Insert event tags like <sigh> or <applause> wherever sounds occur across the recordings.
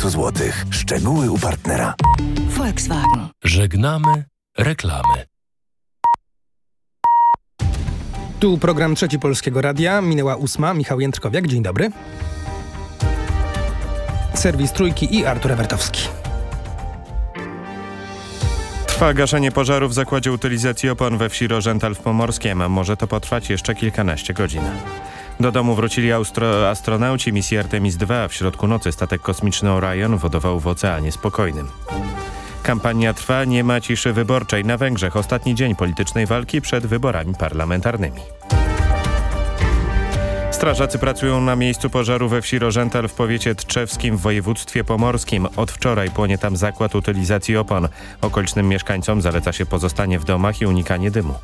20 zł. Szczegóły u partnera. Volkswagen. Żegnamy reklamy. Tu program Trzeci Polskiego Radia. Minęła ósma. Michał Jędrkowiak, dzień dobry. Serwis Trójki i Artur Ewertowski. Trwa gaszenie pożaru w zakładzie utylizacji opon we wsi Rożental w Pomorskiem. Może to potrwać jeszcze kilkanaście godzin. Do domu wrócili austro- astronauci misji Artemis II. W środku nocy statek kosmiczny Orion wodował w Oceanie Spokojnym. Kampania trwa, nie ma ciszy wyborczej. Na Węgrzech ostatni dzień politycznej walki przed wyborami parlamentarnymi. Strażacy pracują na miejscu pożaru we wsi Rożental w powiecie tczewskim w województwie pomorskim. Od wczoraj płonie tam zakład utylizacji opon. Okolicznym mieszkańcom zaleca się pozostanie w domach i unikanie dymu.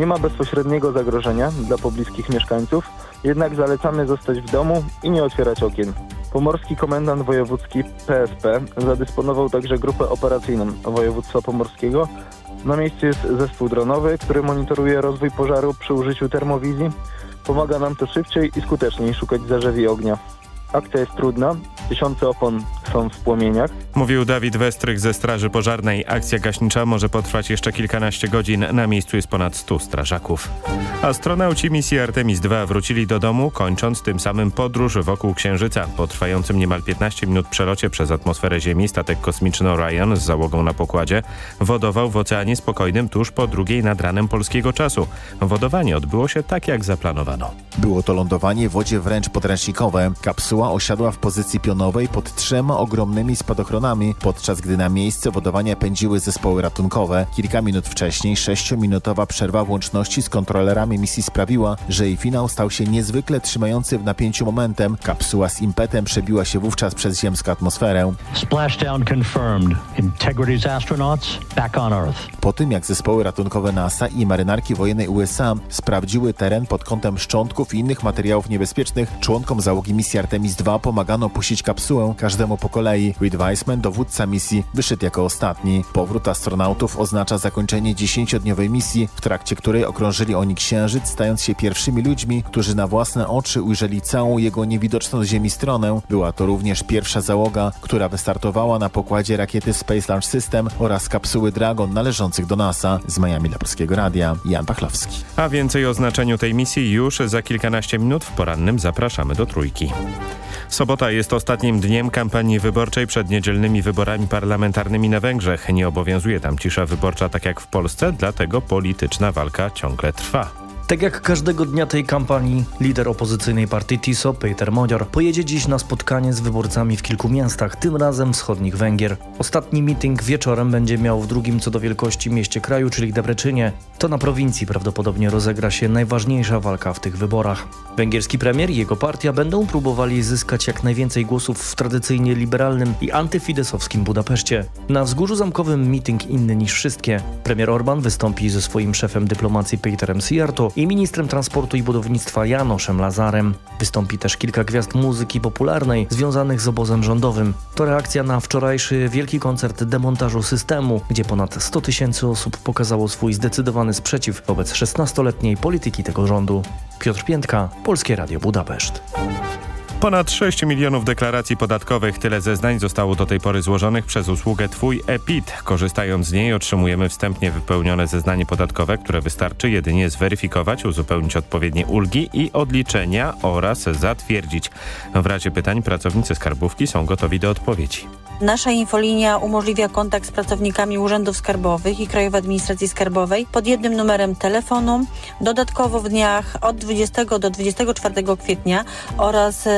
Nie ma bezpośredniego zagrożenia dla pobliskich mieszkańców, jednak zalecamy zostać w domu i nie otwierać okien. Pomorski komendant wojewódzki PSP zadysponował także grupę operacyjną województwa pomorskiego. Na miejscu jest zespół dronowy, który monitoruje rozwój pożaru przy użyciu termowizji. Pomaga nam to szybciej i skuteczniej szukać zarzewi ognia. Akcja jest trudna, tysiące opon są w płomieniach. Mówił Dawid Westrych ze Straży Pożarnej. Akcja gaśnicza może potrwać jeszcze kilkanaście godzin. Na miejscu jest ponad 100 strażaków. Astronauci misji Artemis II wrócili do domu, kończąc tym samym podróż wokół Księżyca. Po trwającym niemal 15 minut przelocie przez atmosferę Ziemi statek kosmiczny Orion z załogą na pokładzie wodował w Oceanie Spokojnym tuż po drugiej nad ranem polskiego czasu. Wodowanie odbyło się tak jak zaplanowano. Było to lądowanie w wodzie wręcz podręcznikowe. Kapsuła osiadła w pozycji pionowej pod trzema ogromnymi spadochronami, podczas gdy na miejsce wodowania pędziły zespoły ratunkowe. Kilka minut wcześniej sześciominutowa przerwa łączności z kontrolerami misji sprawiła, że jej finał stał się niezwykle trzymający w napięciu momentem. Kapsuła z impetem przebiła się wówczas przez ziemską atmosferę. Splashdown confirmed. Integrity's astronauts back on Earth. Po tym jak zespoły ratunkowe NASA i marynarki wojennej USA sprawdziły teren pod kątem szczątków i innych materiałów niebezpiecznych, członkom załogi misji Artemis II pomagano opuścić kapsułę każdemu po kolei. Reed Weissman, dowódca misji, wyszedł jako ostatni. Powrót astronautów oznacza zakończenie dziesięciodniowej misji, w trakcie której okrążyli oni Księżyc, stając się pierwszymi ludźmi, którzy na własne oczy ujrzeli całą jego niewidoczną Ziemi stronę. Była to również pierwsza załoga, która wystartowała na pokładzie rakiety Space Launch System oraz kapsuły Dragon należących do NASA. Z Miami dla Polskiego Radia, Jan Pachlowski. A więcej o znaczeniu tej misji już za kilkanaście minut w porannym zapraszamy do Trójki. Sobota jest ostatnim dniem kampanii wyborczej przed niedzielnymi wyborami parlamentarnymi na Węgrzech. Nie obowiązuje tam cisza wyborcza tak jak w Polsce, dlatego polityczna walka ciągle trwa. Tak jak każdego dnia tej kampanii, lider opozycyjnej partii TISO, Peter Modior, pojedzie dziś na spotkanie z wyborcami w kilku miastach, tym razem wschodnich Węgier. Ostatni meeting wieczorem będzie miał w drugim co do wielkości mieście kraju, czyli Debreczynie. To na prowincji prawdopodobnie rozegra się najważniejsza walka w tych wyborach. Węgierski premier i jego partia będą próbowali zyskać jak najwięcej głosów w tradycyjnie liberalnym i antyfidesowskim Budapeszcie. Na wzgórzu zamkowym meeting inny niż wszystkie. Premier Orban wystąpi ze swoim szefem dyplomacji Peterem Sijarto i ministrem transportu i budownictwa Janoszem Lazarem. Wystąpi też kilka gwiazd muzyki popularnej związanych z obozem rządowym. To reakcja na wczorajszy wielki koncert demontażu systemu, gdzie ponad 100 tysięcy osób pokazało swój zdecydowany sprzeciw wobec 16-letniej polityki tego rządu. Piotr Piętka, Polskie Radio Budapeszt. Ponad 6 milionów deklaracji podatkowych, tyle zeznań zostało do tej pory złożonych przez usługę Twój EPIT. Korzystając z niej otrzymujemy wstępnie wypełnione zeznanie podatkowe, które wystarczy jedynie zweryfikować, uzupełnić odpowiednie ulgi i odliczenia oraz zatwierdzić. W razie pytań pracownicy skarbówki są gotowi do odpowiedzi. Nasza infolinia umożliwia kontakt z pracownikami urzędów skarbowych i Krajowej Administracji Skarbowej pod jednym numerem telefonu. Dodatkowo w dniach od 20 do 24 kwietnia oraz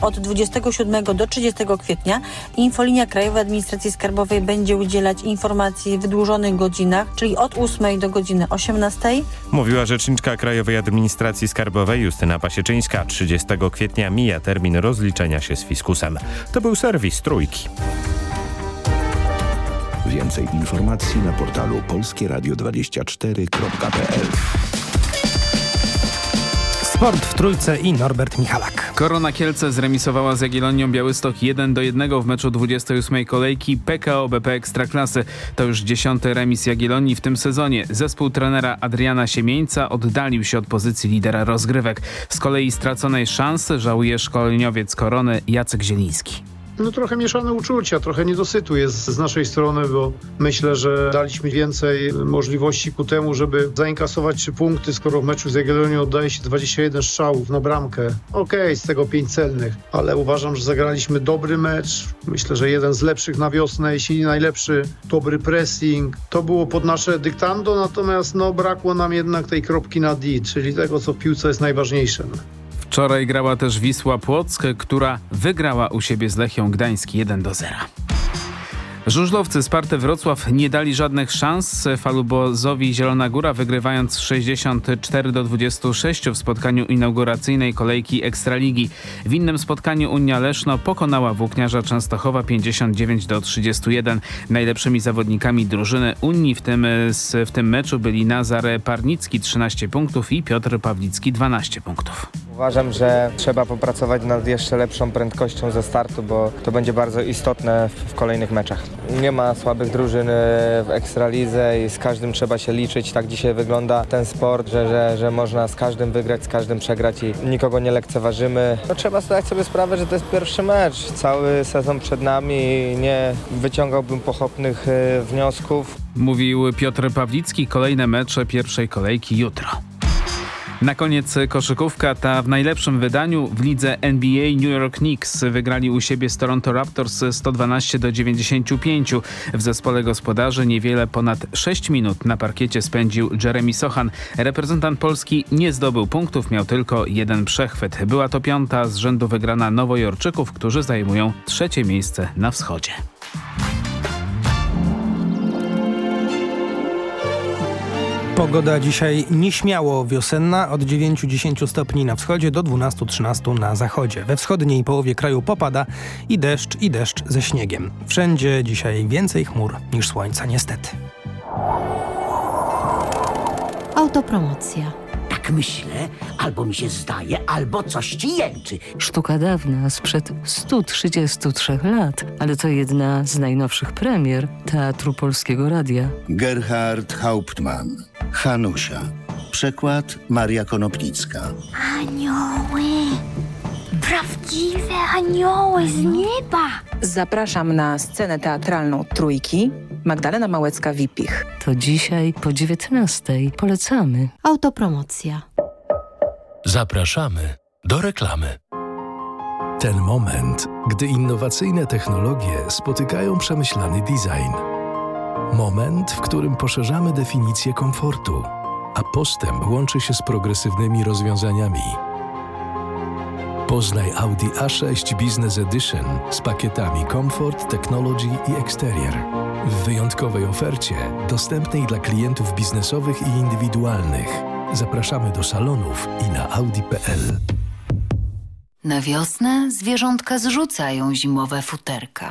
od 27 do 30 kwietnia infolinia Krajowej Administracji Skarbowej będzie udzielać informacji w wydłużonych godzinach, czyli od 8 do godziny 18. Mówiła rzeczniczka Krajowej Administracji Skarbowej Justyna Pasieczyńska. 30 kwietnia mija termin rozliczenia się z fiskusem. To był serwis Trójki. Więcej informacji na portalu polskieradio24.pl Sport w trójce i Norbert Michalak. Korona Kielce zremisowała z Jagiellonią Białystok 1 do 1 w meczu 28 kolejki PKO BP Ekstraklasy. To już dziesiąty remis Jagiellonii w tym sezonie. Zespół trenera Adriana Siemieńca oddalił się od pozycji lidera rozgrywek. Z kolei straconej szansy żałuje szkoleniowiec Korony Jacek Zieliński. No trochę mieszane uczucia, trochę niedosytu jest z naszej strony, bo myślę, że daliśmy więcej możliwości ku temu, żeby zainkasować trzy punkty, skoro w meczu z Jagiellonią oddaje się 21 strzałów na bramkę. Okej, okay, z tego pięć celnych, ale uważam, że zagraliśmy dobry mecz. Myślę, że jeden z lepszych na wiosnę, jeśli nie najlepszy. Dobry pressing. To było pod nasze dyktando, natomiast no brakło nam jednak tej kropki na D, czyli tego, co w piłce jest najważniejsze. Wczoraj grała też Wisła Płock, która wygrała u siebie z Lechią Gdańsk 1 do 0. Żużlowcy Sparty Wrocław nie dali żadnych szans Falubozowi Zielona Góra, wygrywając 64 do 26 w spotkaniu inauguracyjnej kolejki Ekstraligi. W innym spotkaniu Unia Leszno pokonała Włókniarza Częstochowa 59 do 31. Najlepszymi zawodnikami drużyny Unii w tym, w tym meczu byli Nazar Parnicki 13 punktów i Piotr Pawlicki 12 punktów. Uważam, że trzeba popracować nad jeszcze lepszą prędkością ze startu, bo to będzie bardzo istotne w kolejnych meczach. Nie ma słabych drużyn w Ekstralidze i z każdym trzeba się liczyć. Tak dzisiaj wygląda ten sport, że, że, że można z każdym wygrać, z każdym przegrać i nikogo nie lekceważymy. No, trzeba zdać sobie sprawę, że to jest pierwszy mecz. Cały sezon przed nami i nie wyciągałbym pochopnych e, wniosków. Mówił Piotr Pawlicki. Kolejne mecze pierwszej kolejki jutro. Na koniec koszykówka, ta w najlepszym wydaniu w lidze NBA New York Knicks wygrali u siebie z Toronto Raptors 112 do 95. W zespole gospodarzy niewiele ponad 6 minut na parkiecie spędził Jeremy Sochan. Reprezentant Polski nie zdobył punktów, miał tylko jeden przechwyt. Była to piąta z rzędu wygrana Nowojorczyków, którzy zajmują trzecie miejsce na wschodzie. Pogoda dzisiaj nieśmiało wiosenna, od 9-10 stopni na wschodzie do 12-13 na zachodzie. We wschodniej połowie kraju popada i deszcz, i deszcz ze śniegiem. Wszędzie dzisiaj więcej chmur niż słońca, niestety. Autopromocja. Tak myślę, albo mi się zdaje, albo coś ci jęczy. Sztuka dawna, sprzed 133 lat, ale to jedna z najnowszych premier Teatru Polskiego Radia. Gerhard Hauptmann, Hanusia. Przekład Maria Konopnicka. Anioły! Prawdziwe anioły z nieba! Zapraszam na scenę teatralną Trójki. Magdalena Małecka-Wipich. To dzisiaj po 19. Polecamy. Autopromocja. Zapraszamy do reklamy. Ten moment, gdy innowacyjne technologie spotykają przemyślany design. Moment, w którym poszerzamy definicję komfortu, a postęp łączy się z progresywnymi rozwiązaniami. Poznaj Audi A6 Business Edition z pakietami Comfort, Technology i Exterior. W wyjątkowej ofercie, dostępnej dla klientów biznesowych i indywidualnych. Zapraszamy do salonów i na audi.pl. Na wiosnę zwierzątka zrzucają zimowe futerka.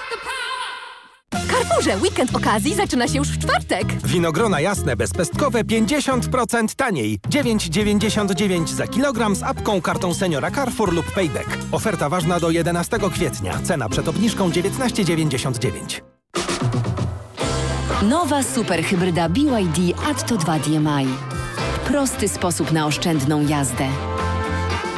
W Carrefourze weekend okazji zaczyna się już w czwartek. Winogrona jasne bezpestkowe 50% taniej. 9,99 za kilogram z apką, kartą seniora Carrefour lub Payback. Oferta ważna do 11 kwietnia. Cena przed obniżką 19,99. Nowa superhybryda BYD Atto 2 DMI. Prosty sposób na oszczędną jazdę.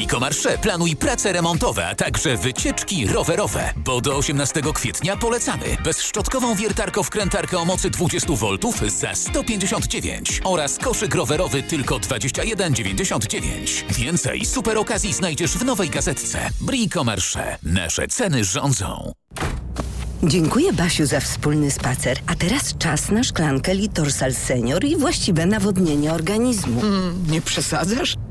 Z Bricomarché planuj prace remontowe, a także wycieczki rowerowe, bo do 18 kwietnia polecamy bezszczotkową wiertarko-wkrętarkę o mocy 20 V za 159 oraz koszyk rowerowy tylko 21,99. Więcej super okazji znajdziesz w nowej gazetce. Bricomarché. Nasze ceny rządzą. Dziękuję Basiu za wspólny spacer. A teraz czas na szklankę Litorsal Senior i właściwe nawodnienie organizmu. Mm, nie przesadzasz?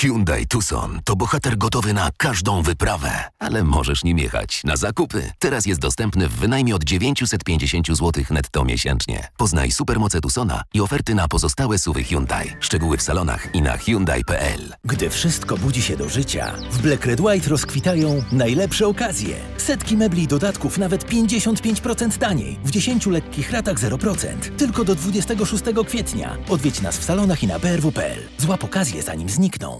Hyundai Tucson to bohater gotowy na każdą wyprawę, ale możesz nim jechać na zakupy. Teraz jest dostępny w wynajmie od 950 zł netto miesięcznie. Poznaj supermoce Tucsona i oferty na pozostałe suwy Hyundai. Szczegóły w salonach i na Hyundai.pl. Gdy wszystko budzi się do życia, w Black Red White rozkwitają najlepsze okazje. Setki mebli i dodatków nawet 55% taniej. W 10 lekkich ratach 0%. Tylko do 26 kwietnia. Odwiedź nas w salonach i na brw.pl. Złap okazję zanim znikną.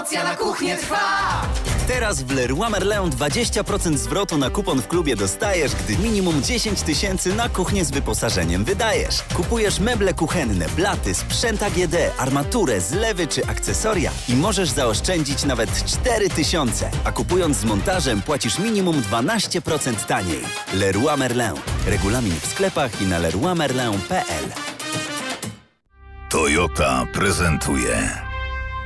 Promocja na kuchnię trwa! Teraz w Leroy Merlin 20% zwrotu na kupon w klubie dostajesz, gdy minimum 10 tysięcy na kuchnię z wyposażeniem wydajesz. Kupujesz meble kuchenne, blaty, sprzęt AGD, armaturę, zlewy czy akcesoria i możesz zaoszczędzić nawet 4 tysiące. A kupując z montażem płacisz minimum 12% taniej. Leroy Merlin. Regulamin w sklepach i na leroymerlin.pl Toyota prezentuje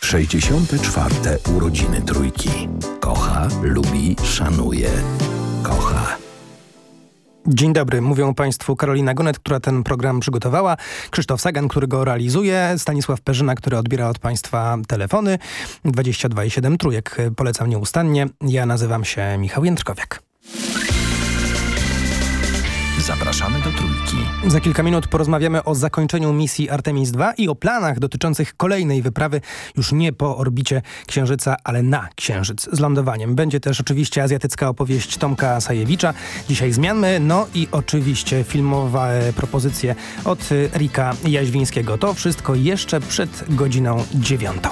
64. urodziny trójki. Kocha, lubi, szanuje, kocha. Dzień dobry, mówią Państwu Karolina Gonet, która ten program przygotowała, Krzysztof Sagan, który go realizuje, Stanisław Perzyna, który odbiera od Państwa telefony, 22,7 trójek, polecam nieustannie. Ja nazywam się Michał Jędrkowiak. Zapraszamy do trójki. Za kilka minut porozmawiamy o zakończeniu misji Artemis II i o planach dotyczących kolejnej wyprawy już nie po orbicie Księżyca, ale na Księżyc z lądowaniem. Będzie też oczywiście azjatycka opowieść Tomka Sajewicza. Dzisiaj zmianmy, no i oczywiście filmowe propozycje od Rika Jaźwińskiego. To wszystko jeszcze przed godziną dziewiątą.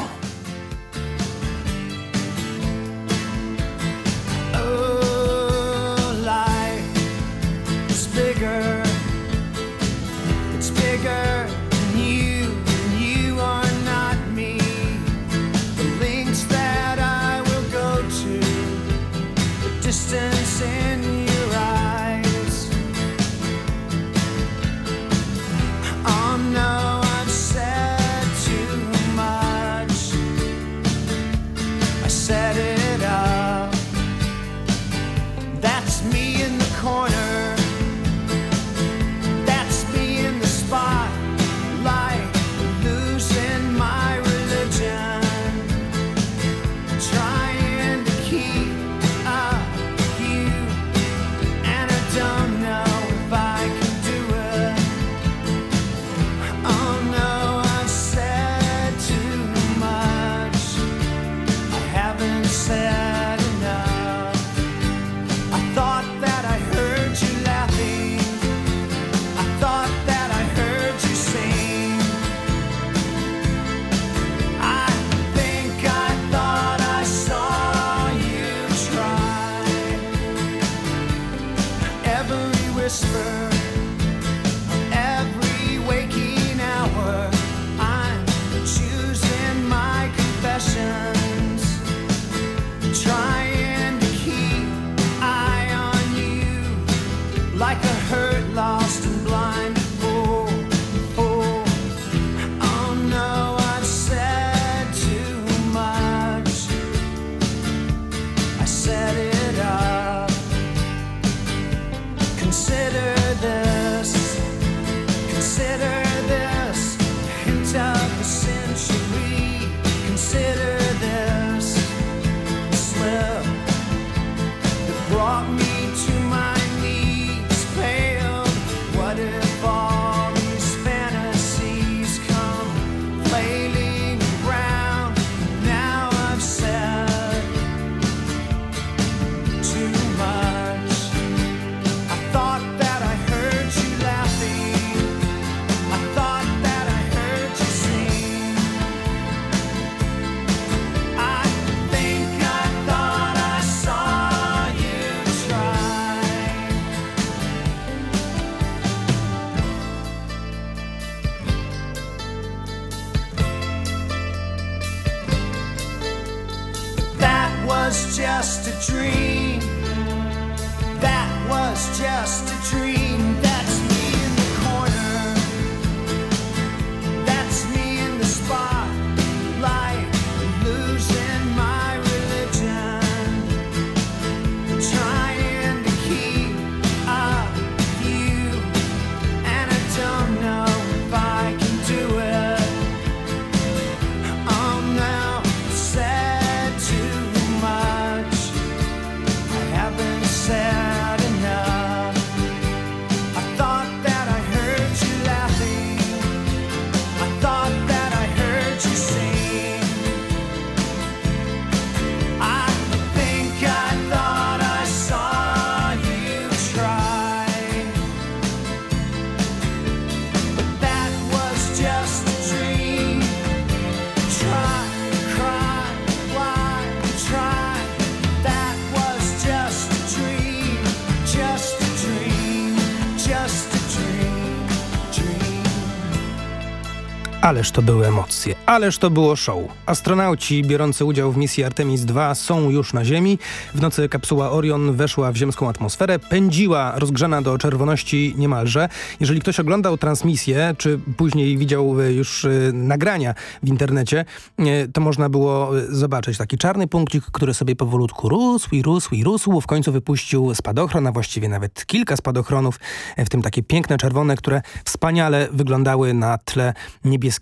Ależ to były emocje, ależ to było show. Astronauci biorący udział w misji Artemis II są już na Ziemi. W nocy kapsuła Orion weszła w ziemską atmosferę, pędziła rozgrzana do czerwoności niemalże. Jeżeli ktoś oglądał transmisję, czy później widział e, już e, nagrania w internecie, e, to można było zobaczyć taki czarny punkcik, który sobie powolutku rósł i rósł i rósł. W końcu wypuścił spadochron, a właściwie nawet kilka spadochronów, w tym takie piękne czerwone, które wspaniale wyglądały na tle niebieskiego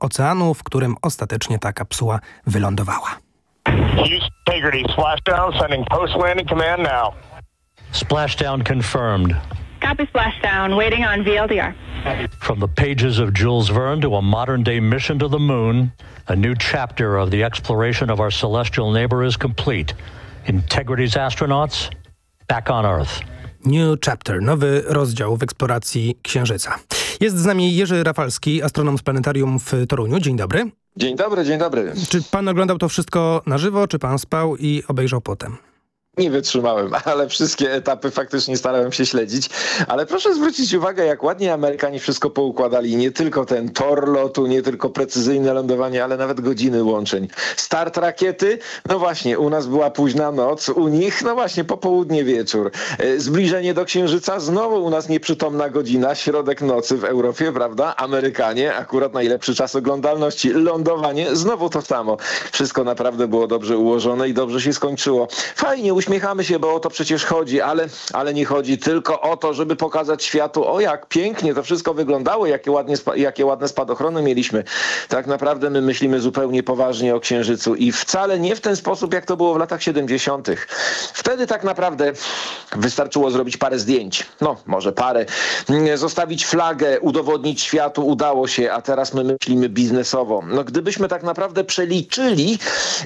oceanu, w którym ostatecznie ta kapsuła wylądowała. Integrity, splashdown, sending post-landing command now. Splashdown confirmed. Copy splashdown. Waiting on VLDR. From the pages of Jules Verne to a modern day mission to the moon, a new chapter of the exploration of our celestial neighbor is complete. Integrity's astronauts back on Earth. New Chapter, nowy rozdział w eksploracji Księżyca. Jest z nami Jerzy Rafalski, astronom z planetarium w Toruniu. Dzień dobry. Dzień dobry, dzień dobry. Czy pan oglądał to wszystko na żywo, czy pan spał i obejrzał potem? Nie wytrzymałem, <laughs> ale wszystkie etapy faktycznie starałem się śledzić. Ale proszę zwrócić uwagę, jak ładnie Amerykanie wszystko poukładali. Nie tylko ten tor lotu, nie tylko precyzyjne lądowanie, ale nawet godziny łączeń. Start rakiety, no właśnie, u nas była późna noc, u nich, no właśnie, popołudnie wieczór. E, Zbliżenie do Księżyca, znowu u nas nieprzytomna godzina, środek nocy w Europie, prawda? Amerykanie, akurat najlepszy czas oglądalności. Lądowanie, znowu to samo. Wszystko naprawdę było dobrze ułożone i dobrze się skończyło. Fajnie, uśmiechamy się, bo o to przecież chodzi, ale, ale nie chodzi tylko o to, żeby pokazać światu, o jak pięknie to wszystko wyglądało, jakie, ładnie, jakie ładne spadochrony mieliśmy. Tak naprawdę my myślimy zupełnie poważnie o Księżycu i wcale nie w ten sposób, jak to było w latach 70. Wtedy tak naprawdę wystarczyło zrobić parę zdjęć. No, może parę. Zostawić flagę, udowodnić światu, udało się, a teraz my myślimy biznesowo. No, gdybyśmy tak naprawdę przeliczyli,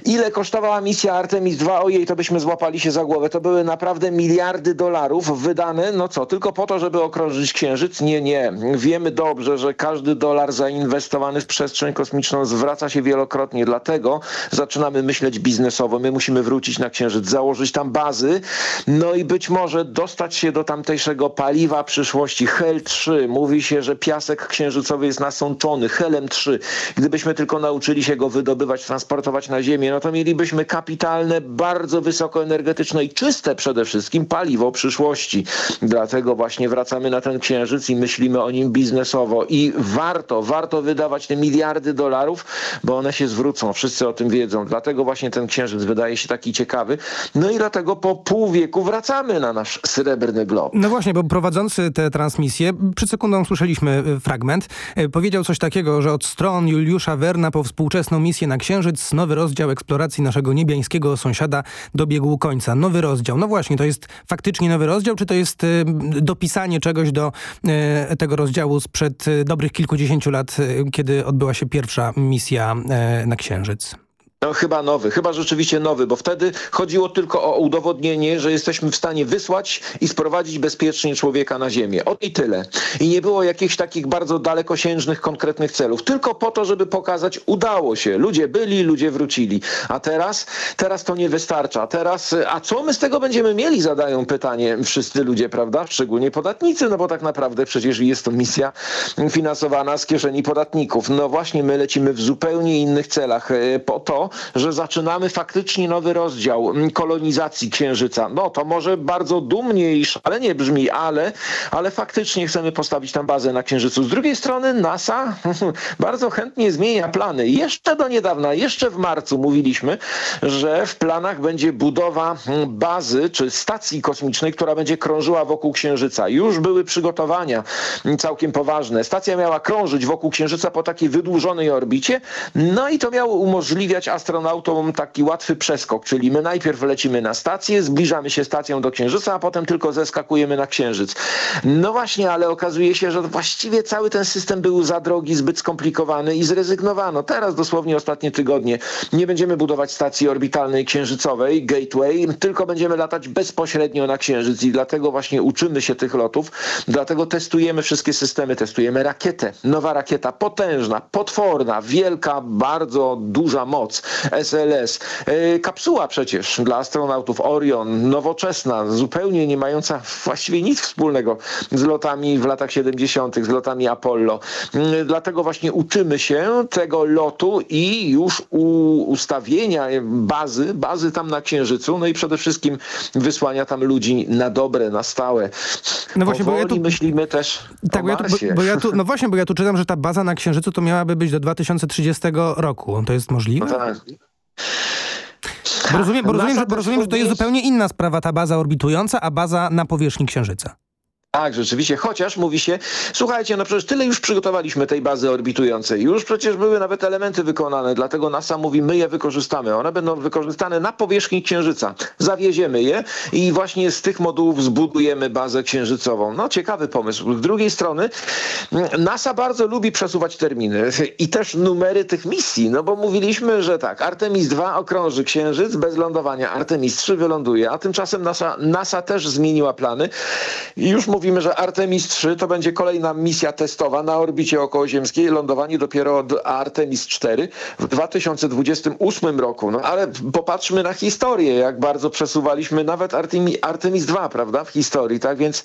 ile kosztowała misja Artemis II, ojej, to byśmy złapali się za głowę. To były naprawdę miliardy dolarów wydane, no co, tylko po to, żeby okrążyć Księżyc? Nie, nie. Wiemy dobrze, że każdy dolar zainwestowany w przestrzeń kosmiczną zwraca się wielokrotnie, dlatego zaczynamy myśleć biznesowo. My musimy wrócić na Księżyc, założyć tam bazy, no i być może dostać się do tamtejszego paliwa przyszłości. HEL-3. Mówi się, że piasek księżycowy jest nasączony. Helem-3. Gdybyśmy tylko nauczyli się go wydobywać, transportować na Ziemię, no to mielibyśmy kapitalne, bardzo wysokoenergetyczne i czyste przede wszystkim paliwo przyszłości. Dlatego właśnie wracamy na ten Księżyc i myślimy o nim biznesowo. I warto, warto wydawać te miliardy dolarów, bo one się zwrócą. Wszyscy o tym wiedzą. Dlatego właśnie ten Księżyc wydaje się taki ciekawy. No i dlatego po pół wieku wracamy na nasz srebrny glob. No właśnie, bo prowadzący tę transmisję, przed sekundą słyszeliśmy y, fragment, y, powiedział coś takiego, że od stron Juliusza Werna po współczesną misję na Księżyc nowy rozdział eksploracji naszego niebiańskiego sąsiada dobiegł końca. Nowy rozdział. No właśnie, to jest faktycznie nowy rozdział, czy to jest y, dopisanie czegoś do y, tego rozdziału sprzed y, dobrych kilkudziesięciu lat, kiedy odbyła się pierwsza misja na Księżyc? No chyba nowy, chyba rzeczywiście nowy, bo wtedy chodziło tylko o udowodnienie, że jesteśmy w stanie wysłać i sprowadzić bezpiecznie człowieka na Ziemię. O i tyle. I nie było jakichś takich bardzo dalekosiężnych, konkretnych celów. Tylko po to, żeby pokazać, udało się. Ludzie byli, ludzie wrócili. A teraz? Teraz to nie wystarcza. Teraz, a co my z tego będziemy mieli? Zadają pytanie wszyscy ludzie, prawda? Szczególnie podatnicy, no bo tak naprawdę przecież jest to misja finansowana z kieszeni podatników. No właśnie, my lecimy w zupełnie innych celach. E, Po to, że zaczynamy faktycznie nowy rozdział kolonizacji Księżyca. No to może bardzo dumnie i szalenie brzmi, ale, ale faktycznie chcemy postawić tam bazę na Księżycu. Z drugiej strony NASA <laughs> bardzo chętnie zmienia plany. Jeszcze do niedawna, jeszcze w marcu mówiliśmy, że w planach będzie budowa mm, bazy czy stacji kosmicznej, która będzie krążyła wokół Księżyca. Już były przygotowania całkiem poważne. Stacja miała krążyć wokół Księżyca po takiej wydłużonej orbicie, no i to miało umożliwiać astronautom taki łatwy przeskok, czyli my najpierw lecimy na stację, zbliżamy się stacją do Księżyca, a potem tylko zeskakujemy na Księżyc. No właśnie, ale okazuje się, że właściwie cały ten system był za drogi, zbyt skomplikowany i zrezygnowano. Teraz dosłownie ostatnie tygodnie nie będziemy budować stacji orbitalnej księżycowej, Gateway, tylko będziemy latać bezpośrednio na Księżyc i dlatego właśnie uczymy się tych lotów, dlatego testujemy wszystkie systemy, testujemy rakietę. Nowa rakieta, potężna, potworna, wielka, bardzo duża moc, SLS. Yy, kapsuła przecież dla astronautów Orion, nowoczesna, zupełnie nie mająca właściwie nic wspólnego z lotami w latach 70., z lotami Apollo. Yy, dlatego właśnie uczymy się tego lotu i już ustawienia bazy, bazy tam na Księżycu, no i przede wszystkim wysłania tam ludzi na dobre, na stałe. No właśnie, bo ja tu... myślimy też tak, bo ja, tu, bo, bo ja tu, <laughs> no właśnie, bo ja tu czytam, że ta baza na Księżycu to miałaby być do 2030 roku. To jest możliwe? No tak. Bo rozumiem, bo rozumiem, że, bo rozumiem, że to jest zupełnie inna sprawa, ta baza orbitująca, a baza na powierzchni Księżyca. Tak, rzeczywiście, chociaż mówi się, słuchajcie, no przecież tyle już przygotowaliśmy tej bazy orbitującej, już przecież były nawet elementy wykonane, dlatego NASA mówi, my je wykorzystamy, one będą wykorzystane na powierzchni Księżyca, zawieziemy je i właśnie z tych modułów zbudujemy bazę księżycową. No ciekawy pomysł. Z drugiej strony NASA bardzo lubi przesuwać terminy i też numery tych misji, no bo mówiliśmy, że tak, Artemis II okrąży Księżyc bez lądowania, Artemis III wyląduje, a tymczasem NASA, NASA też zmieniła plany. I już mówimy, że Artemis III to będzie kolejna misja testowa na orbicie okołoziemskiej, lądowanie dopiero od Artemis IV w 2028 roku. No ale popatrzmy na historię, jak bardzo przesuwaliśmy nawet Artemi, Artemis II, prawda, w historii, tak więc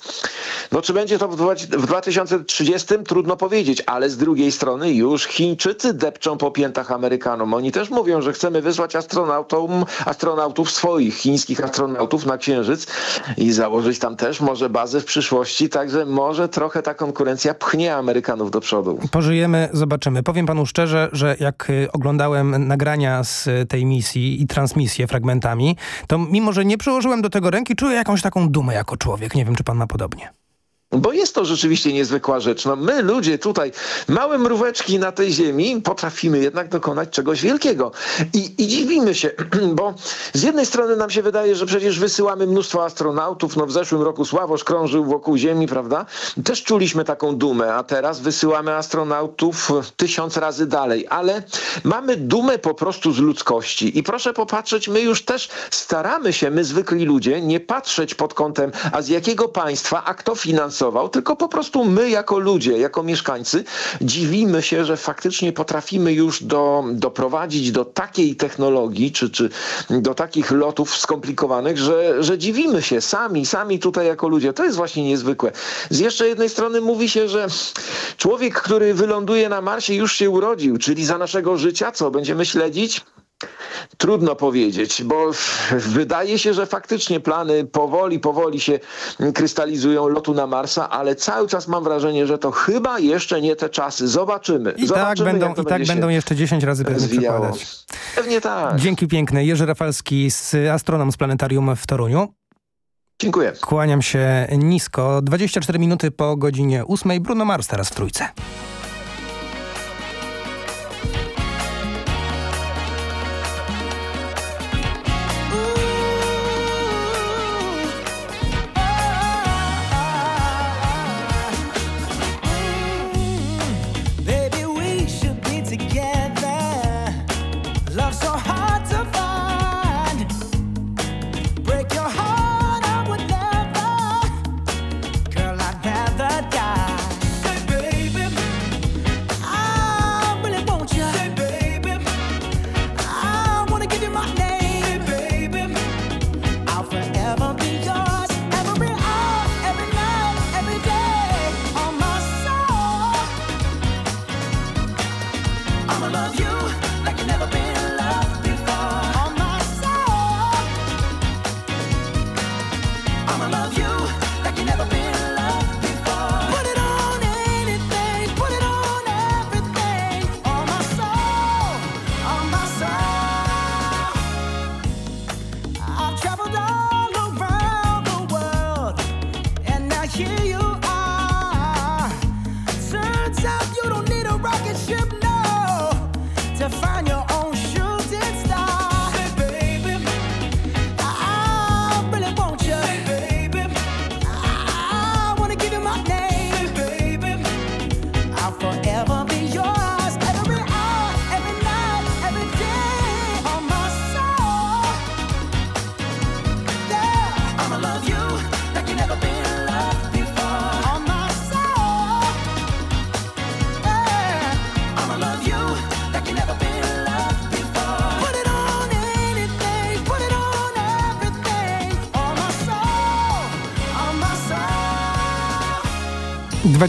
no czy będzie to w, w 2030 trudno powiedzieć, ale z drugiej strony już Chińczycy depczą po piętach Amerykanom. Oni też mówią, że chcemy wysłać astronautom, astronautów swoich, chińskich astronautów na Księżyc i założyć tam też może bazę w przyszłości, także może trochę ta konkurencja pchnie Amerykanów do przodu. Pożyjemy, zobaczymy. Powiem panu szczerze, że jak y, oglądałem nagrania z y, tej misji i transmisję fragmentami, to mimo, że nie przyłożyłem do tego ręki, czuję jakąś taką dumę jako człowiek. Nie wiem, czy pan ma podobnie. Bo jest to rzeczywiście niezwykła rzecz. No my ludzie tutaj, małe mróweczki na tej ziemi, potrafimy jednak dokonać czegoś wielkiego. I, i dziwimy się, <clears throat> bo z jednej strony nam się wydaje, że przecież wysyłamy mnóstwo astronautów. No w zeszłym roku Sławosz krążył wokół Ziemi, prawda? Też czuliśmy taką dumę, a teraz wysyłamy astronautów tysiąc razy dalej. Ale mamy dumę po prostu z ludzkości. I proszę popatrzeć, my już też staramy się, my zwykli ludzie, nie patrzeć pod kątem, a z jakiego państwa, a kto tylko po prostu my jako ludzie, jako mieszkańcy dziwimy się, że faktycznie potrafimy już do, doprowadzić do takiej technologii, czy, czy do takich lotów skomplikowanych, że, że dziwimy się sami, sami tutaj jako ludzie. To jest właśnie niezwykłe. Z jeszcze jednej strony mówi się, że człowiek, który wyląduje na Marsie już się urodził, czyli za naszego życia co? Będziemy śledzić? Trudno powiedzieć, bo wydaje się, że faktycznie plany powoli, powoli się krystalizują lotu na Marsa, ale cały czas mam wrażenie, że to chyba jeszcze nie te czasy. Zobaczymy. I Zobaczymy, tak będą, i tak będą jeszcze 10 razy pewnie przekładać. Pewnie tak. Dzięki piękne. Jerzy Rafalski, z astronom z planetarium w Toruniu. Dziękuję. Kłaniam się nisko. 24 minuty po godzinie 8. Bruno Mars teraz w trójce.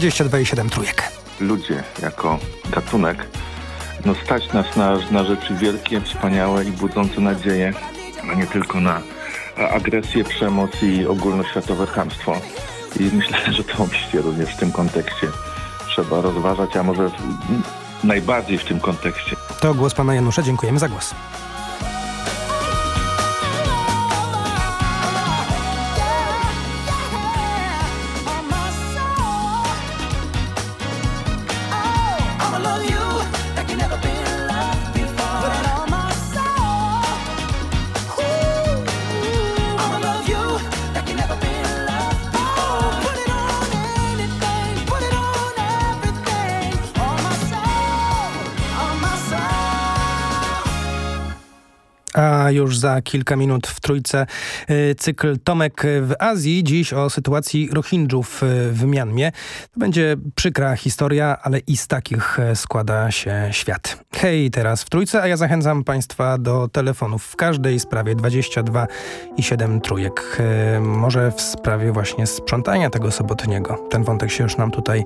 Soul. 22,7 trójek. ludzie jako gatunek, no stać nas na, na rzeczy wielkie, wspaniałe i budzące nadzieję, a nie tylko na agresję, przemoc i ogólnoświatowe chamstwo. I myślę, <laughs> że to oczywiście również w tym kontekście trzeba rozważać, a może najbardziej w tym kontekście. To głos pana Janusza. Dziękujemy za głos. Za kilka minut w trójce y, cykl Tomek w Azji. Dziś o sytuacji Rohingjów y, w Mianmie. To będzie przykra historia, ale i z takich y, składa się świat. Hej, teraz w trójce, a ja zachęcam Państwa do telefonów w każdej sprawie 22 i 7 trójek. Może w sprawie właśnie sprzątania tego sobotniego. Ten wątek się już nam tutaj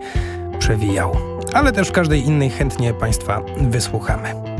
przewijał. Ale też w każdej innej chętnie Państwa wysłuchamy.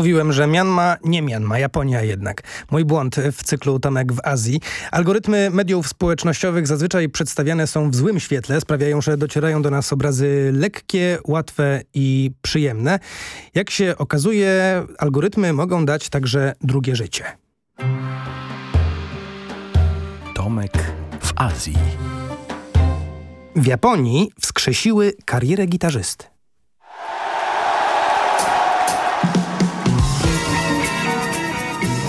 Mówiłem, że Mianma, nie Mianma, Japonia jednak. Mój błąd w cyklu Tomek w Azji. Algorytmy mediów społecznościowych zazwyczaj przedstawiane są w złym świetle, sprawiają, że docierają do nas obrazy lekkie, łatwe i przyjemne. Jak się okazuje, algorytmy mogą dać także drugie życie. Tomek w Azji. W Japonii wskrzesiły karierę gitarzysty.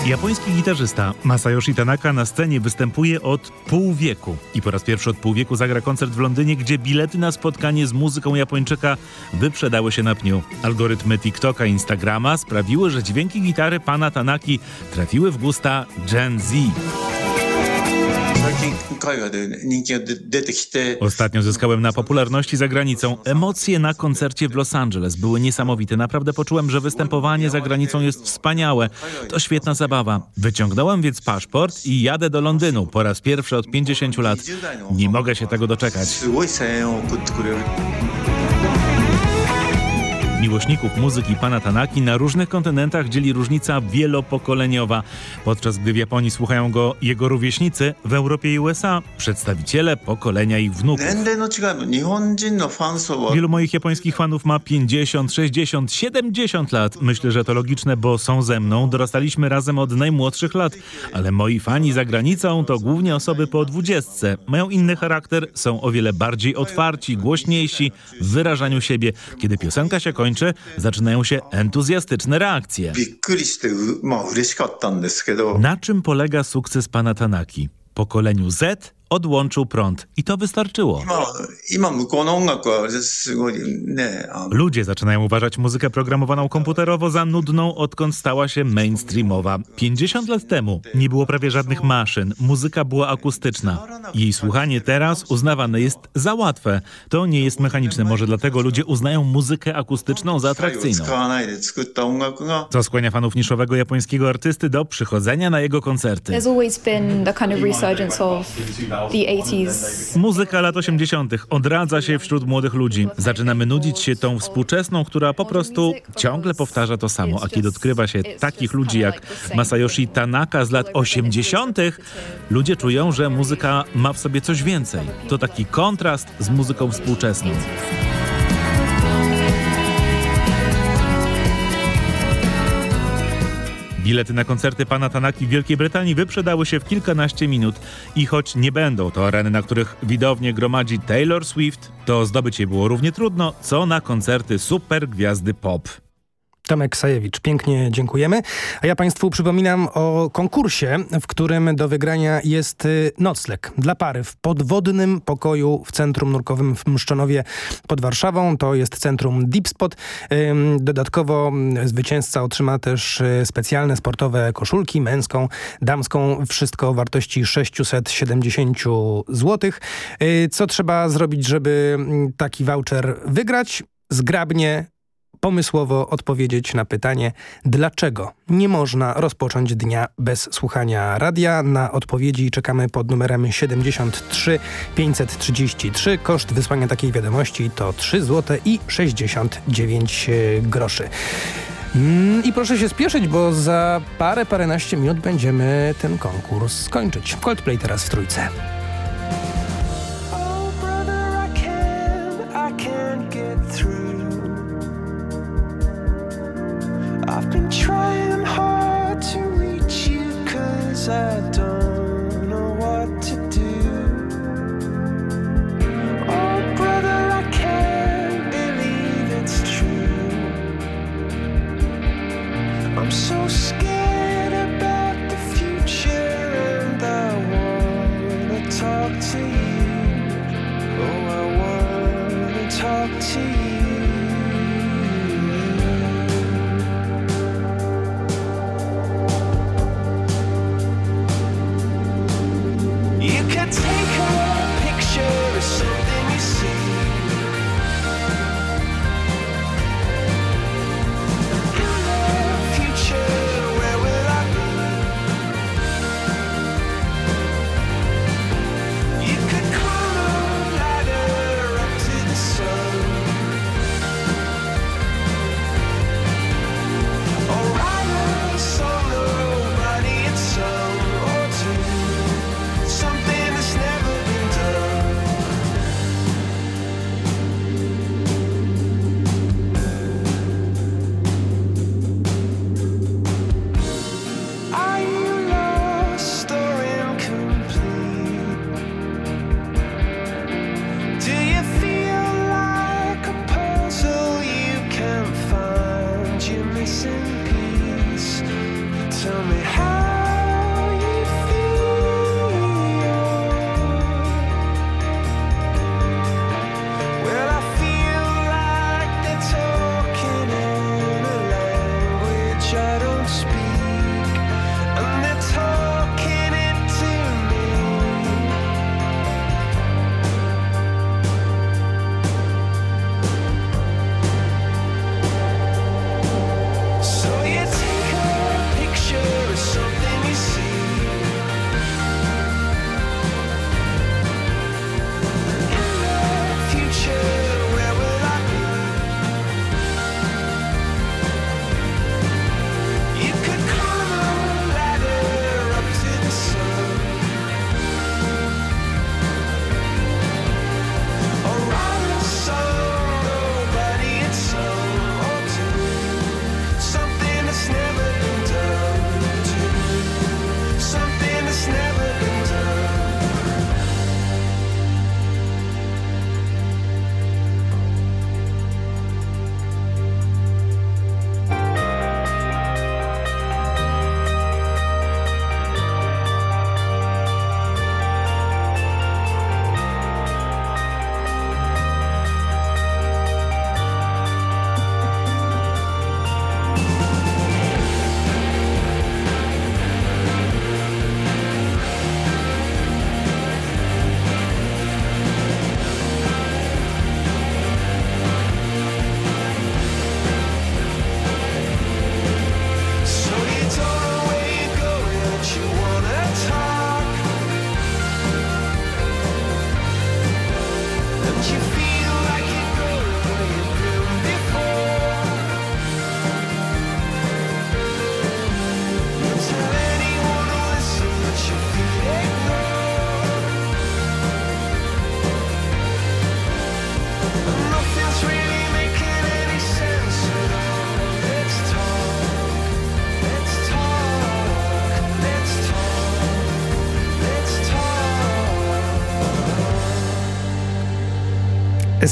Japoński gitarzysta Masayoshi Tanaka na scenie występuje od pół wieku i po raz pierwszy od pół wieku zagra koncert w Londynie, gdzie bilety na spotkanie z muzyką Japończyka wyprzedały się na pniu. Algorytmy TikToka i Instagrama sprawiły, że dźwięki gitary pana Tanaki trafiły w gusta Gen Z. Ostatnio zyskałem na popularności za granicą. Emocje na koncercie w Los Angeles były niesamowite. Naprawdę poczułem, że występowanie za granicą jest wspaniałe. To świetna zabawa. Wyciągnąłem więc paszport i jadę do Londynu po raz pierwszy od 50 lat. Nie mogę się tego doczekać. Miłośników muzyki pana Tanaki na różnych kontynentach dzieli różnica wielopokoleniowa. Podczas gdy w Japonii słuchają go jego rówieśnicy, w Europie i USA przedstawiciele pokolenia ich wnuków. Wielu moich japońskich fanów ma 50, 60, 70 lat. Myślę, że to logiczne, bo są ze mną. Dorastaliśmy razem od najmłodszych lat, ale moi fani za granicą to głównie osoby po dwudziestce. Mają inny charakter, są o wiele bardziej otwarci, głośniejsi w wyrażaniu siebie. Kiedy piosenka się kończy, zaczynają się entuzjastyczne reakcje. Na czym polega sukces pana Tanaki? Pokoleniu Z odłączył prąd i to wystarczyło. Ludzie zaczynają uważać muzykę programowaną komputerowo za nudną, odkąd stała się mainstreamowa. 50 lat temu nie było prawie żadnych maszyn, muzyka była akustyczna. Jej słuchanie teraz uznawane jest za łatwe. To nie jest mechaniczne, może dlatego ludzie uznają muzykę akustyczną za atrakcyjną. Co skłania fanów niszowego japońskiego artysty do przychodzenia na jego koncerty? There's always been the kind of resurgence of the 80s. Muzyka lat 80. odradza się wśród młodych ludzi. Zaczynamy nudzić się tą współczesną, która po prostu ciągle powtarza to samo. A kiedy odkrywa się takich ludzi jak Masayoshi Tanaka z lat 80., ludzie czują, że muzyka ma w sobie coś więcej. To taki kontrast z muzyką współczesną. Bilety na koncerty pana Tanaki w Wielkiej Brytanii wyprzedały się w kilkanaście minut i choć nie będą to areny, na których widownie gromadzi Taylor Swift, to zdobyć je było równie trudno, co na koncerty super gwiazdy pop. Tomek Sajewicz, pięknie dziękujemy. A ja Państwu przypominam o konkursie, w którym do wygrania jest y, nocleg dla pary w podwodnym pokoju w Centrum Nurkowym w Mszczonowie pod Warszawą. To jest Centrum Deep Spot. Dodatkowo mm, zwycięzca otrzyma też y, specjalne sportowe koszulki, męską, damską, wszystko o wartości 670 zł. Y, Co trzeba zrobić, żeby mm, taki voucher wygrać? Zgrabnie pomysłowo odpowiedzieć na pytanie, dlaczego nie można rozpocząć dnia bez słuchania radia. Na odpowiedzi czekamy pod numerem 73 533. Koszt wysłania takiej wiadomości to 3 zł i 69 groszy. Mm, I proszę się spieszyć, bo za parę, paręnaście minut będziemy ten konkurs skończyć. Coldplay teraz w trójce. I've been trying hard to reach you cause I don't know what to do. Oh, brother, I can't believe it's true. I'm so scared about the future and I wanna talk to you. Oh, I wanna talk to you.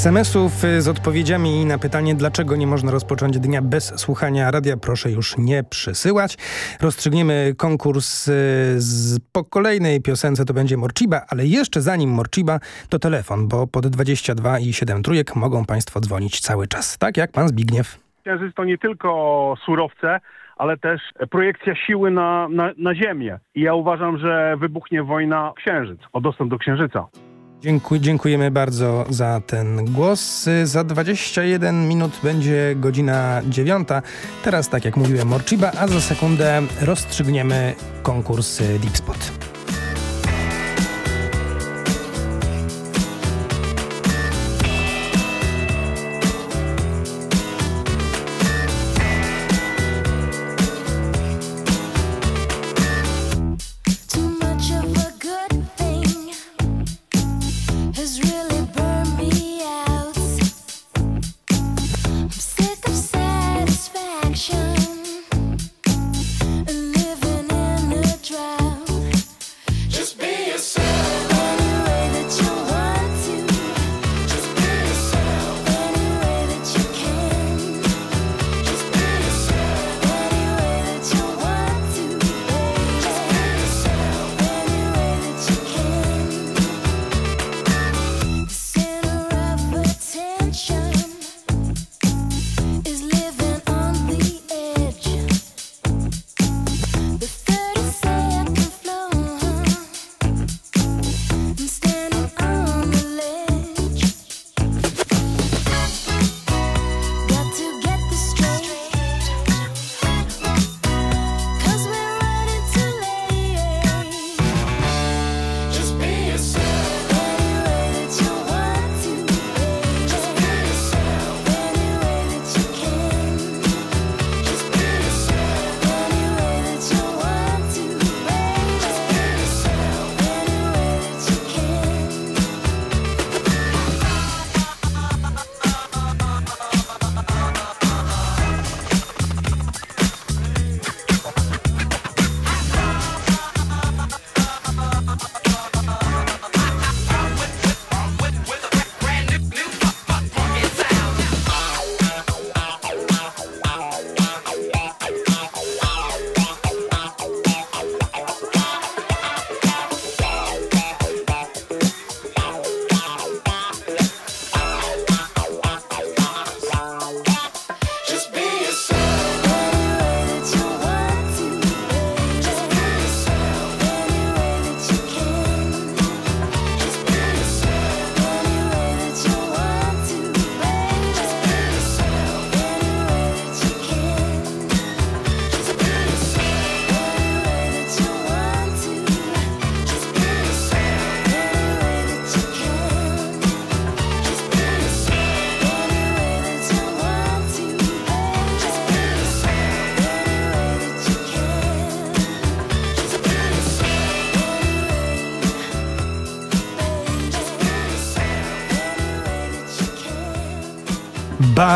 SMS-ów y, z odpowiedziami na pytanie, dlaczego nie można rozpocząć dnia bez słuchania radia, proszę już nie przysyłać. Rozstrzygniemy konkurs y, z, po kolejnej piosence, to będzie Morciba, ale jeszcze zanim Morciba, to telefon, bo pod 22 i 7 trójek mogą Państwo dzwonić cały czas. Tak jak Pan Zbigniew. Księżyc to nie tylko surowce, ale też projekcja siły na, na, na Ziemię. I ja uważam, że wybuchnie wojna Księżyc, o dostęp do Księżyca. Dziękuj, dziękujemy bardzo za ten głos. Za 21 minut będzie godzina 9. Teraz, tak jak mówiłem, Morciba, a za sekundę rozstrzygniemy konkurs Deep Spot.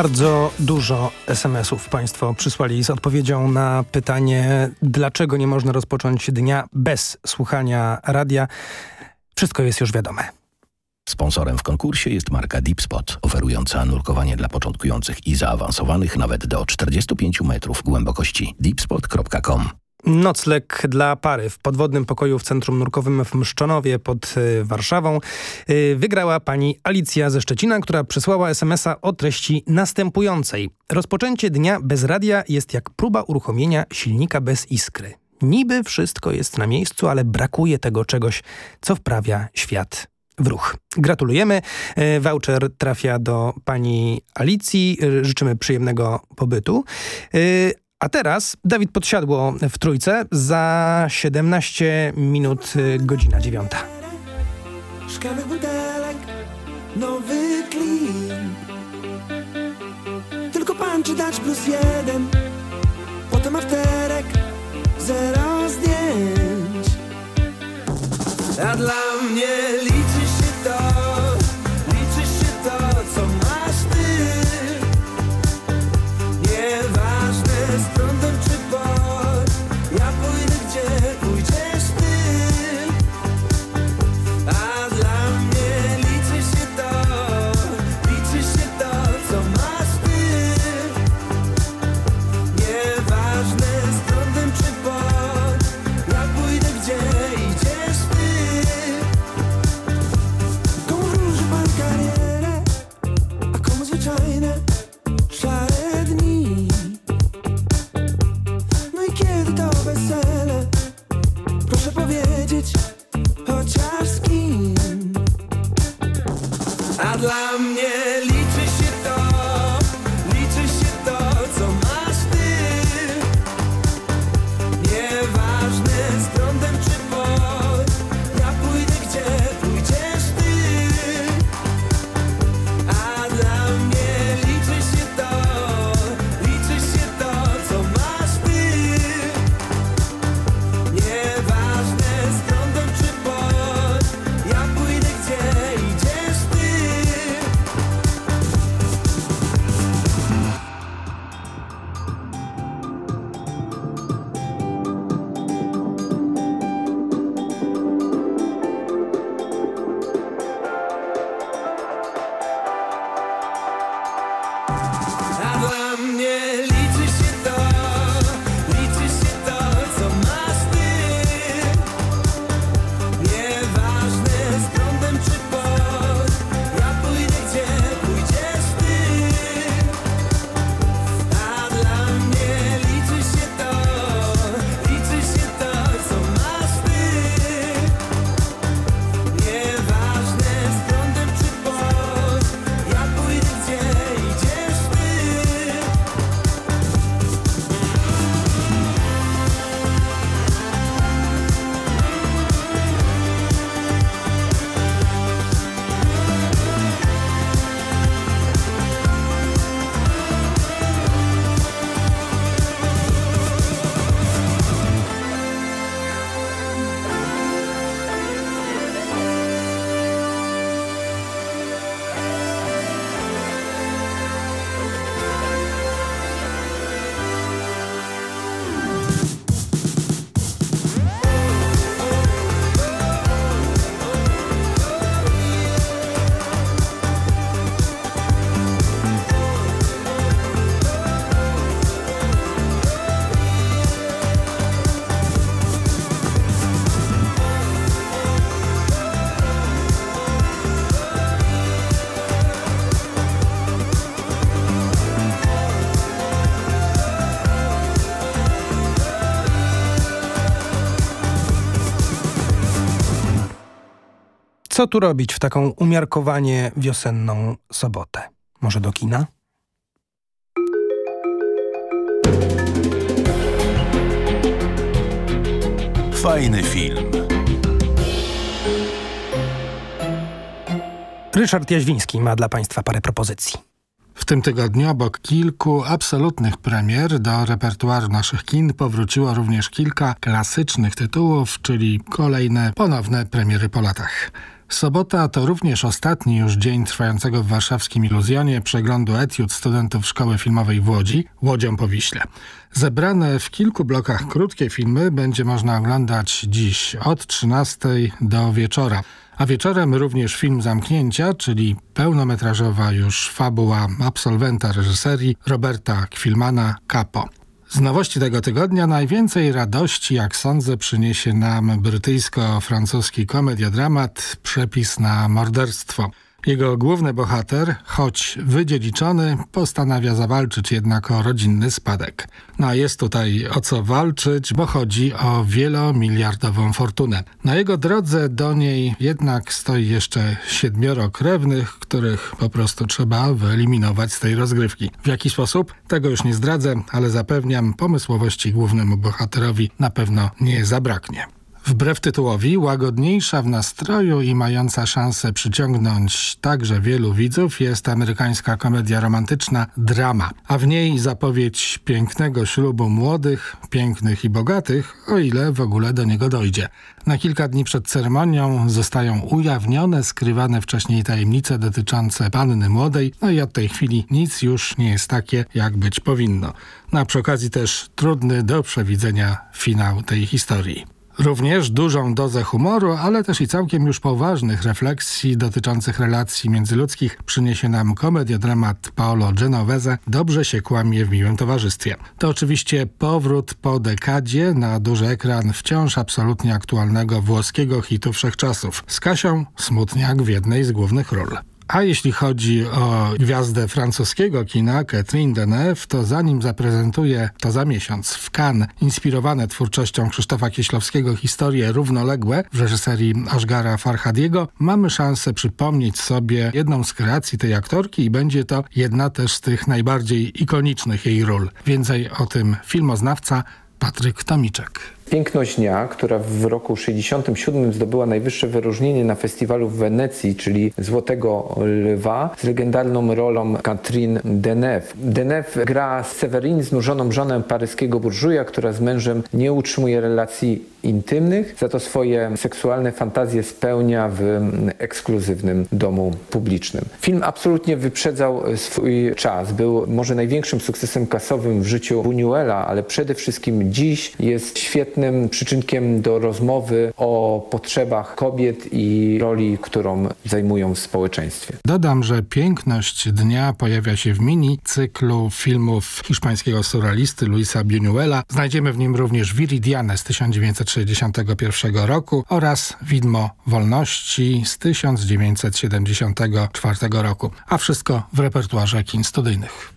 Bardzo dużo SMS-ów Państwo przysłali z odpowiedzią na pytanie, dlaczego nie można rozpocząć dnia bez słuchania radia. Wszystko jest już wiadome. Sponsorem w konkursie jest marka Deep Spot, oferująca nurkowanie dla początkujących i zaawansowanych nawet do 45 metrów głębokości. deepspot.com Nocleg dla pary w podwodnym pokoju w Centrum Nurkowym w Mszczonowie pod y, Warszawą y, wygrała pani Alicja ze Szczecina, która przysłała SMS-a o treści następującej. Rozpoczęcie dnia bez radia jest jak próba uruchomienia silnika bez iskry. Niby wszystko jest na miejscu, ale brakuje tego czegoś, co wprawia świat w ruch. Gratulujemy. E, Voucher trafia do pani Alicji. Życzymy przyjemnego pobytu. A teraz Dawid Podsiadło w Trójce za 17 minut, e, godzina dziewiąta. Szklanych butelek, nowy klin Tylko pan czy dać plus jeden Potem afterek, zero zdjęć A dla mnie Love Co tu robić w taką umiarkowanie wiosenną sobotę? Może do kina? Fajny film. Ryszard Jaźwiński ma dla Państwa parę propozycji. W tym tygodniu obok kilku absolutnych premier do repertuaru naszych kin powróciło również kilka klasycznych tytułów, czyli kolejne ponowne premiery po latach. Sobota to również ostatni już dzień trwającego w warszawskim Iluzjonie przeglądu etiud studentów Szkoły Filmowej w Łodzi, Łodzią po Wiśle. Zebrane w kilku blokach krótkie filmy będzie można oglądać dziś od 13 do wieczora. A wieczorem również film Zamknięcia, czyli pełnometrażowa już fabuła absolwenta reżyserii Roberta Kwilmana Capo. Z nowości tego tygodnia najwięcej radości, jak sądzę, przyniesie nam brytyjsko-francuski komediodramat Przepis na morderstwo. Jego główny bohater, choć wydziedziczony, postanawia zawalczyć jednak o rodzinny spadek. No a jest tutaj o co walczyć, bo chodzi o wielomiliardową fortunę. Na jego drodze do niej jednak stoi jeszcze siedmioro krewnych, których po prostu trzeba wyeliminować z tej rozgrywki. W jaki sposób? Tego już nie zdradzę, ale zapewniam, pomysłowości głównemu bohaterowi na pewno nie zabraknie. Wbrew tytułowi, łagodniejsza w nastroju i mająca szansę przyciągnąć także wielu widzów jest amerykańska komedia romantyczna Drama, a w niej zapowiedź pięknego ślubu młodych, pięknych i bogatych, o ile w ogóle do niego dojdzie. Na kilka dni przed ceremonią zostają ujawnione skrywane wcześniej tajemnice dotyczące panny młodej, no i od tej chwili nic już nie jest takie, jak być powinno. No a przy okazji też trudny do przewidzenia finał tej historii. Również dużą dozę humoru, ale też i całkiem już poważnych refleksji dotyczących relacji międzyludzkich przyniesie nam komediodramat Paolo Genovese Dobrze się kłamie w miłym towarzystwie. To oczywiście powrót po dekadzie na duży ekran wciąż absolutnie aktualnego włoskiego hitu wszechczasów z Kasią Smutniak w jednej z głównych ról. A jeśli chodzi o gwiazdę francuskiego kina, Catherine Deneuve, to zanim zaprezentuje to za miesiąc w Cannes inspirowane twórczością Krzysztofa Kieślowskiego historie równoległe w reżyserii Ashgara Farhadiego, mamy szansę przypomnieć sobie jedną z kreacji tej aktorki i będzie to jedna też z tych najbardziej ikonicznych jej ról. Więcej o tym filmoznawca Patryk Tomiczek. Piękność dnia, która w roku 67 zdobyła najwyższe wyróżnienie na festiwalu w Wenecji, czyli Złotego Lwa, z legendarną rolą Catherine Deneuve. Deneuve gra Severine, znużoną żonę paryskiego burżuja, która z mężem nie utrzymuje relacji intymnych, za to swoje seksualne fantazje spełnia w ekskluzywnym domu publicznym. Film absolutnie wyprzedzał swój czas. Był może największym sukcesem kasowym w życiu Buñuela, ale przede wszystkim dziś jest świetnym przyczynkiem do rozmowy o potrzebach kobiet i roli, którą zajmują w społeczeństwie. Dodam, że piękność dnia pojawia się w mini cyklu filmów hiszpańskiego surrealisty Luisa Buñuela. Znajdziemy w nim również Viridianę z 1961 roku oraz Widmo Wolności z 1974 roku. A wszystko w repertuarze kin studyjnych.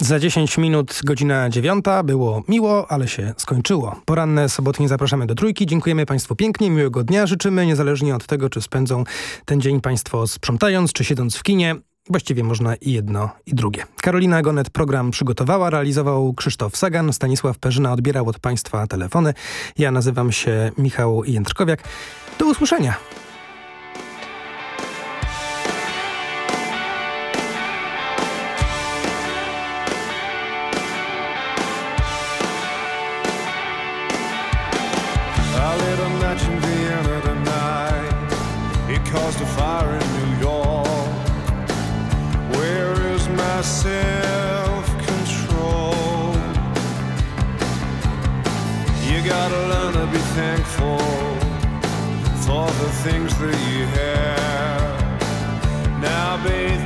Za 10 minut godzina dziewiąta. Było miło, ale się skończyło. Poranne sobotnie zapraszamy do trójki. Dziękujemy Państwu pięknie, miłego dnia. Życzymy, niezależnie od tego, czy spędzą ten dzień Państwo sprzątając, czy siedząc w kinie. Właściwie można i jedno, i drugie. Karolina Gonet program przygotowała, realizował Krzysztof Sagan, Stanisław Perzyna odbierał od Państwa telefony. Ja nazywam się Michał Jędrkowiak. Do usłyszenia. A match in Vienna tonight. It caused a fire self-control? You gotta learn to be thankful for the things that you have. Now bathe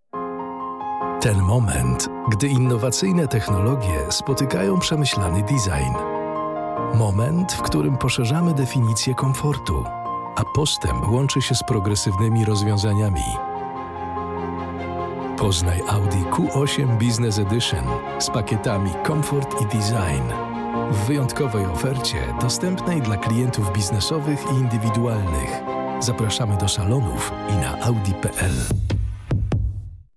Ten moment, gdy innowacyjne technologie spotykają przemyślany design. Moment, w którym poszerzamy definicję komfortu, a postęp łączy się z progresywnymi rozwiązaniami. Poznaj Audi Q8 Business Edition z pakietami Comfort i Design w wyjątkowej ofercie dostępnej dla klientów biznesowych i indywidualnych. Zapraszamy do salonów i na audi.pl.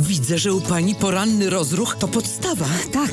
Widzę, że u pani poranny rozruch to podstawa. Tak,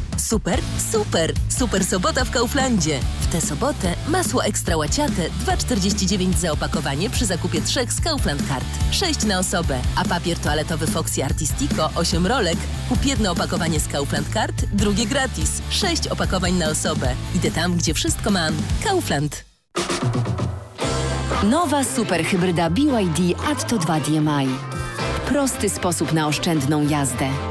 Super, super, super sobota w Kauflandzie. W tę sobotę masło ekstra łaciate 2,49 za opakowanie przy zakupie trzech z Kaufland Card. 6 na osobę, a papier toaletowy Foxy Artistico 8 rolek. Kup jedno opakowanie z Kaufland Card, drugie gratis. 6 opakowań na osobę. Idę tam, gdzie wszystko mam. Kaufland. Nowa superhybryda BYD Atto 2 DMI. Prosty sposób na oszczędną jazdę.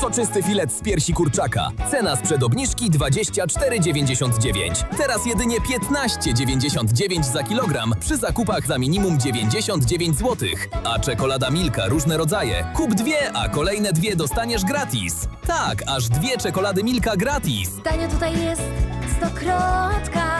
Soczysty filet z piersi kurczaka. Cena sprzed obniżki 24,99. Teraz jedynie 15,99 za kilogram przy zakupach za minimum 99 zł. A czekolada Milka różne rodzaje. Kup dwie, a kolejne dwie dostaniesz gratis. Tak, aż dwie czekolady Milka gratis. Tanio tutaj jest, stokrotka.